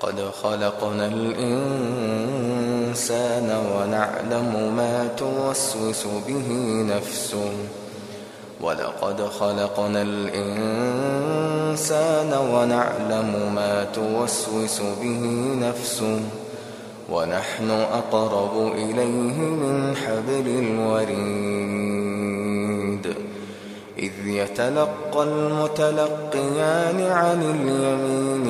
ولقد خلقنا الإنسان ونعلم ما توسوس به نفسه. ولقد خلقنا الإنسان ونعلم ما توسوس به نفسه. ونحن أقرب إليه من حبل الوريد. إذ يتلقى المتلقيان عن اليمين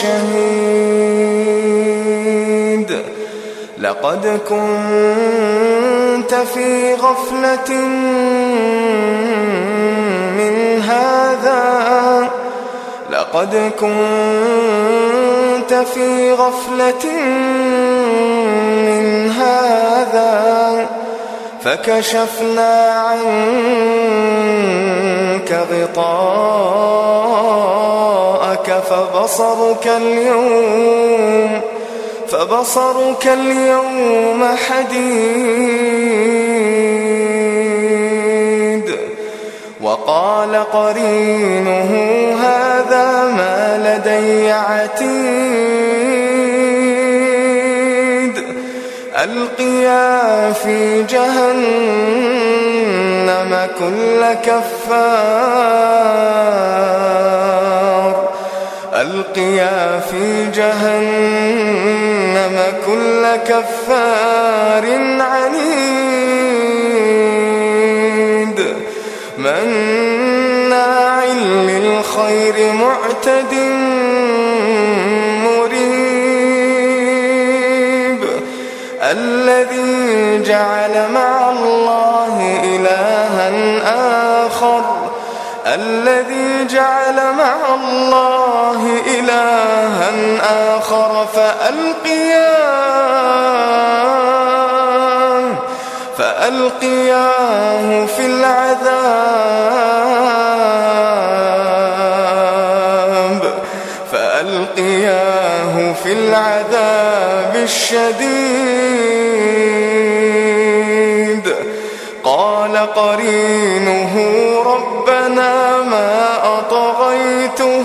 وشهيد لقد كنت في غفلة من هذا. لقد كنت في غفلة من هذا. فكشفنا عنك غطاءك فبصرك اليوم فبصرك اليوم حديد. وقال قرينه هذا ما لدي عتيد. ألقيا في جهنم كل كفار. ألقيا في جهنم كل كفار عنيد. مناع للخير معتد مريب. الذي جعل مع الله إلها آخر. الذي جعل مع الله فألقياه فألقياه في العذاب فألقياه في العذاب الشديد. قال قرينه ربنا ما أطغيته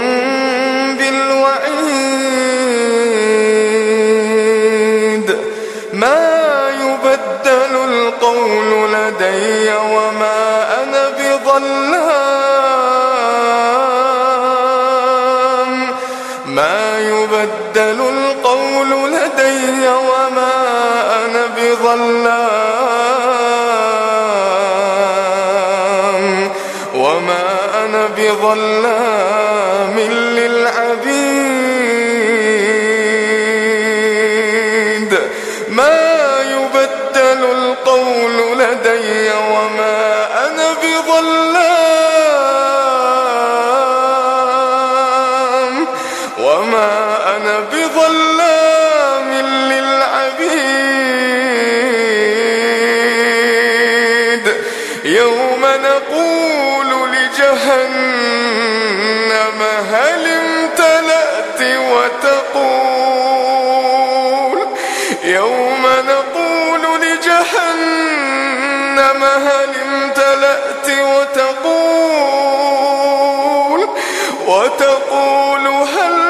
أنا بظلام ما يبدل القول لدي وما أنا بظلام وما أنا بظلام للعبيد وما أنا بظلام للعبيد. يوم نقول لجهنم هل امتلأت وتقول؟ يوم نقول لجهنم هل امتلأت وتقول؟ وتقول هل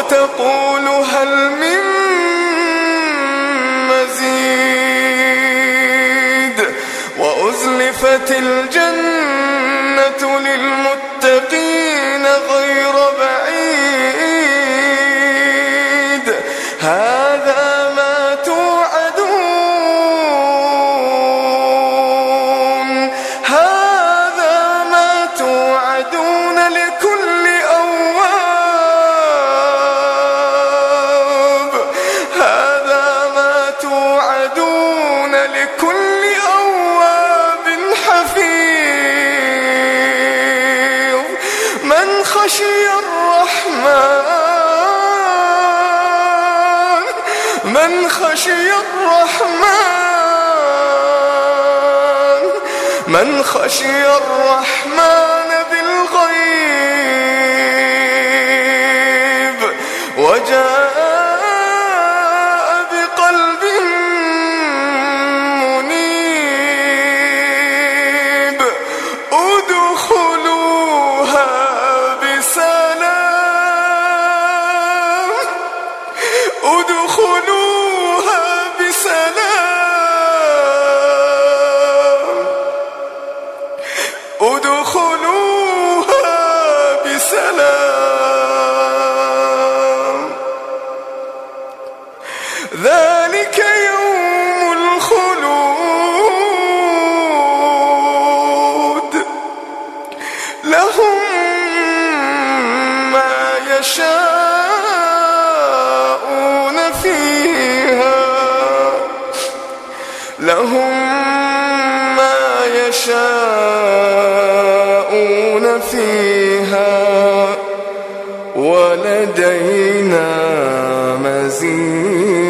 وتقول هل من خشي الرحمن من خشي الرحمن من خشي الرحمن بالغيب وجاء لهم ما يشاءون فيها. لهم ما يشاءون فيها. ولدينا مزيد